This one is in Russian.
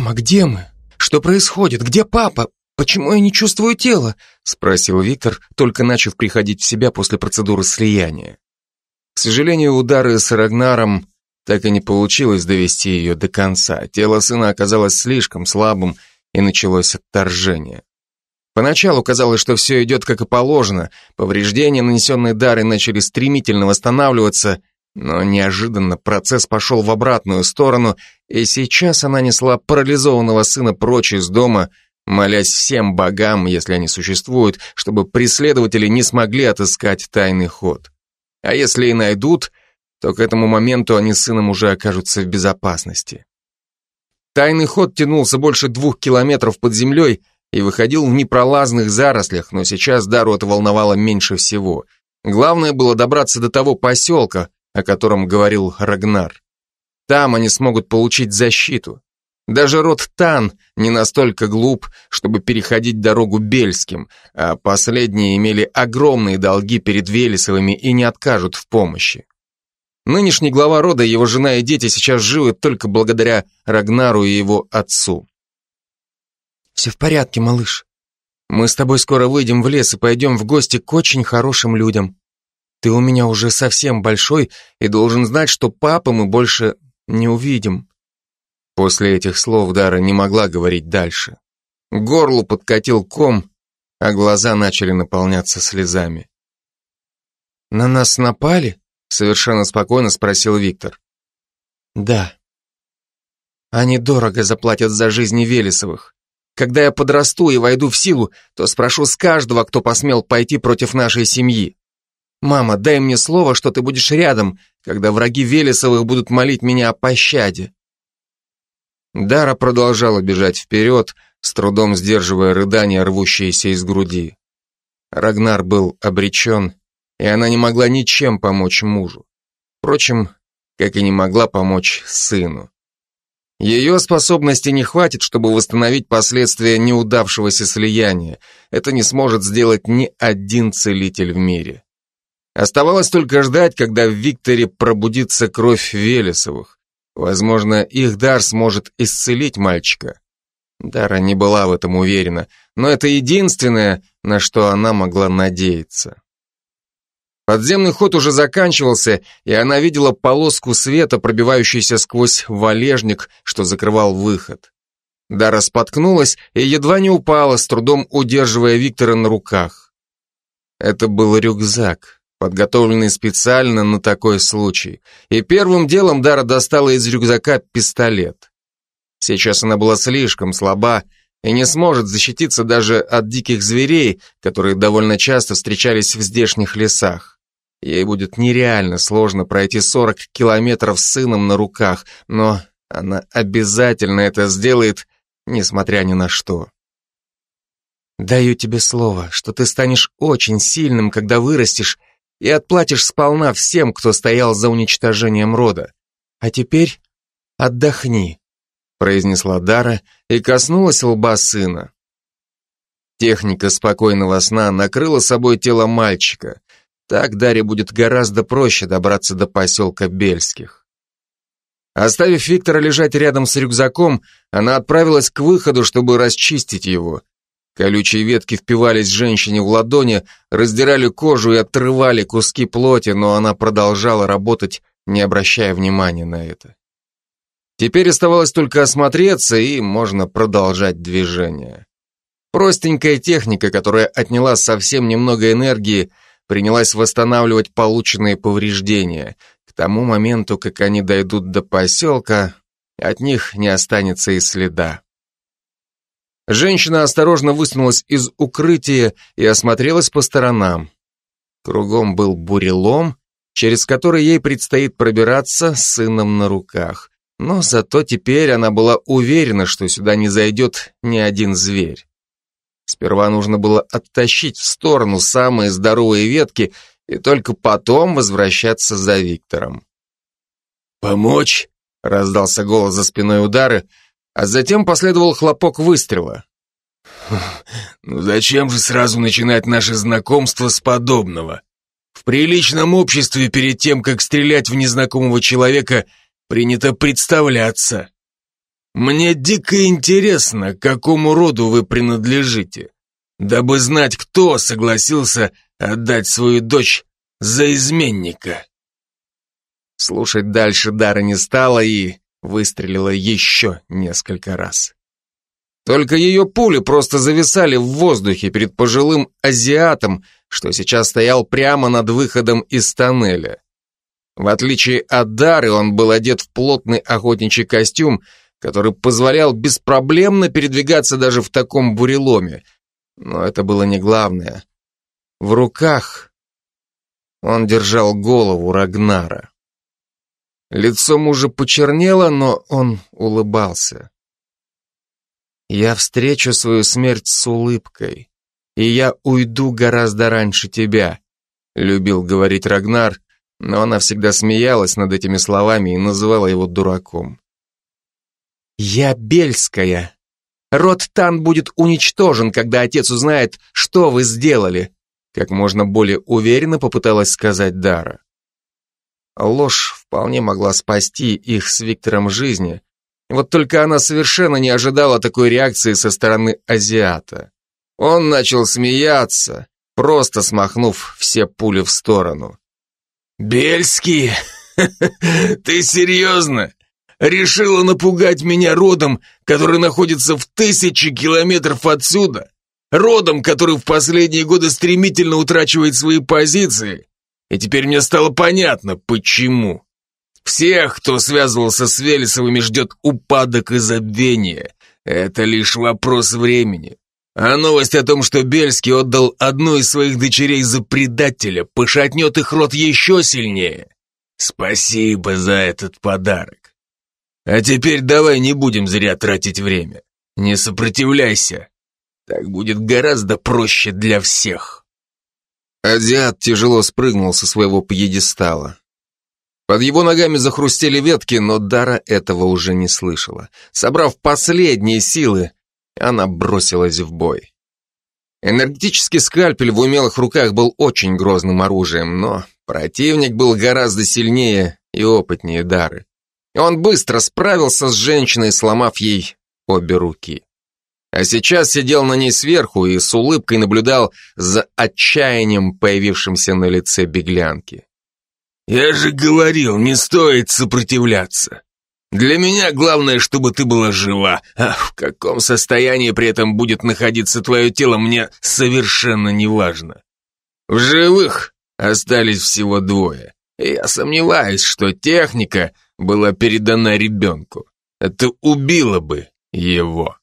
«Мама, где мы? Что происходит? Где папа? Почему я не чувствую тела?» спросил Виктор, только начав приходить в себя после процедуры слияния. К сожалению, удары с Рагнаром так и не получилось довести ее до конца. Тело сына оказалось слишком слабым, и началось отторжение. Поначалу казалось, что все идет как и положено, повреждения, нанесенные Дарой, начали стремительно восстанавливаться, но неожиданно процесс пошел в обратную сторону, и сейчас она несла парализованного сына прочь из дома, молясь всем богам, если они существуют, чтобы преследователи не смогли отыскать тайный ход. А если и найдут, то к этому моменту они с сыном уже окажутся в безопасности. Тайный ход тянулся больше двух километров под землей и выходил в непролазных зарослях, но сейчас Дару это волновало меньше всего. Главное было добраться до того поселка, о котором говорил Рагнар. Там они смогут получить защиту. Даже род Тан не настолько глуп, чтобы переходить дорогу Бельским, а последние имели огромные долги перед Велесовыми и не откажут в помощи. Нынешний глава рода, его жена и дети сейчас живы только благодаря Рагнару и его отцу. «Все в порядке, малыш. Мы с тобой скоро выйдем в лес и пойдем в гости к очень хорошим людям. Ты у меня уже совсем большой и должен знать, что папы мы больше не увидим». После этих слов Дара не могла говорить дальше. К горлу подкатил ком, а глаза начали наполняться слезами. «На нас напали?» — совершенно спокойно спросил Виктор. «Да. Они дорого заплатят за жизни Велесовых. Когда я подрасту и войду в силу, то спрошу с каждого, кто посмел пойти против нашей семьи. Мама, дай мне слово, что ты будешь рядом, когда враги Велесовых будут молить меня о пощаде. Дара продолжала бежать вперед, с трудом сдерживая рыдания, рвущиеся из груди. Рагнар был обречен, и она не могла ничем помочь мужу. Впрочем, как и не могла помочь сыну. Ее способности не хватит, чтобы восстановить последствия неудавшегося слияния. Это не сможет сделать ни один целитель в мире. Оставалось только ждать, когда в Викторе пробудится кровь Велесовых. Возможно, их дар сможет исцелить мальчика. Дара не была в этом уверена, но это единственное, на что она могла надеяться. Подземный ход уже заканчивался, и она видела полоску света, пробивающуюся сквозь валежник, что закрывал выход. Дара споткнулась и едва не упала, с трудом удерживая Виктора на руках. Это был рюкзак подготовленный специально на такой случай. И первым делом Дара достала из рюкзака пистолет. Сейчас она была слишком слаба и не сможет защититься даже от диких зверей, которые довольно часто встречались в здешних лесах. Ей будет нереально сложно пройти 40 километров с сыном на руках, но она обязательно это сделает, несмотря ни на что. Даю тебе слово, что ты станешь очень сильным, когда вырастешь и отплатишь сполна всем, кто стоял за уничтожением рода. А теперь отдохни, произнесла Дара и коснулась лба сына. Техника спокойного сна накрыла собой тело мальчика. Так Даре будет гораздо проще добраться до поселка Бельских. Оставив Виктора лежать рядом с рюкзаком, она отправилась к выходу, чтобы расчистить его. Колючие ветки впивались женщине в ладони, раздирали кожу и отрывали куски плоти, но она продолжала работать, не обращая внимания на это. Теперь оставалось только осмотреться, и можно продолжать движение. Простенькая техника, которая отняла совсем немного энергии, принялась восстанавливать полученные повреждения. К тому моменту, как они дойдут до поселка, от них не останется и следа. Женщина осторожно высунулась из укрытия и осмотрелась по сторонам. Кругом был бурелом, через который ей предстоит пробираться с сыном на руках. Но зато теперь она была уверена, что сюда не зайдет ни один зверь. Сперва нужно было оттащить в сторону самые здоровые ветки и только потом возвращаться за Виктором. «Помочь?» — раздался голос за спиной удары, а затем последовал хлопок выстрела. «Ну зачем же сразу начинать наше знакомство с подобного? В приличном обществе перед тем, как стрелять в незнакомого человека, принято представляться». Мне дико интересно, к какому роду вы принадлежите, дабы знать, кто согласился отдать свою дочь за изменника. Слушать дальше Дара не стала и выстрелила еще несколько раз. Только ее пули просто зависали в воздухе перед пожилым азиатом, что сейчас стоял прямо над выходом из тоннеля. В отличие от Дары, он был одет в плотный охотничий костюм, который позволял беспроблемно передвигаться даже в таком буреломе. Но это было не главное. В руках он держал голову Рагнара. Лицо мужа почернело, но он улыбался. «Я встречу свою смерть с улыбкой, и я уйду гораздо раньше тебя», любил говорить Рагнар, но она всегда смеялась над этими словами и называла его дураком. «Я Бельская. Род Тан будет уничтожен, когда отец узнает, что вы сделали», как можно более уверенно попыталась сказать Дара. Ложь вполне могла спасти их с Виктором жизни, вот только она совершенно не ожидала такой реакции со стороны азиата. Он начал смеяться, просто смахнув все пули в сторону. «Бельский, ты серьезно? Решила напугать меня родом, который находится в тысячи километров отсюда? Родом, который в последние годы стремительно утрачивает свои позиции? И теперь мне стало понятно, почему. Всех, кто связывался с Велесовыми, ждет упадок и забвение. Это лишь вопрос времени. А новость о том, что Бельский отдал одну из своих дочерей за предателя, пошатнет их рот еще сильнее. Спасибо за этот подарок. А теперь давай не будем зря тратить время. Не сопротивляйся. Так будет гораздо проще для всех. Азиат тяжело спрыгнул со своего пьедестала. Под его ногами захрустели ветки, но Дара этого уже не слышала. Собрав последние силы, она бросилась в бой. Энергетический скальпель в умелых руках был очень грозным оружием, но противник был гораздо сильнее и опытнее Дары. Он быстро справился с женщиной, сломав ей обе руки. А сейчас сидел на ней сверху и с улыбкой наблюдал за отчаянием, появившимся на лице беглянки. «Я же говорил, не стоит сопротивляться. Для меня главное, чтобы ты была жива, а в каком состоянии при этом будет находиться твое тело, мне совершенно не важно. В живых остались всего двое, и я сомневаюсь, что техника была передана ребенку. Это убило бы его».